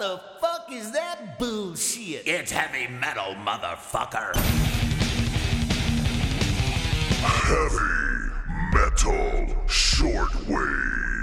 the fuck is that bullshit? It's heavy metal, motherfucker. Heavy metal shortwave.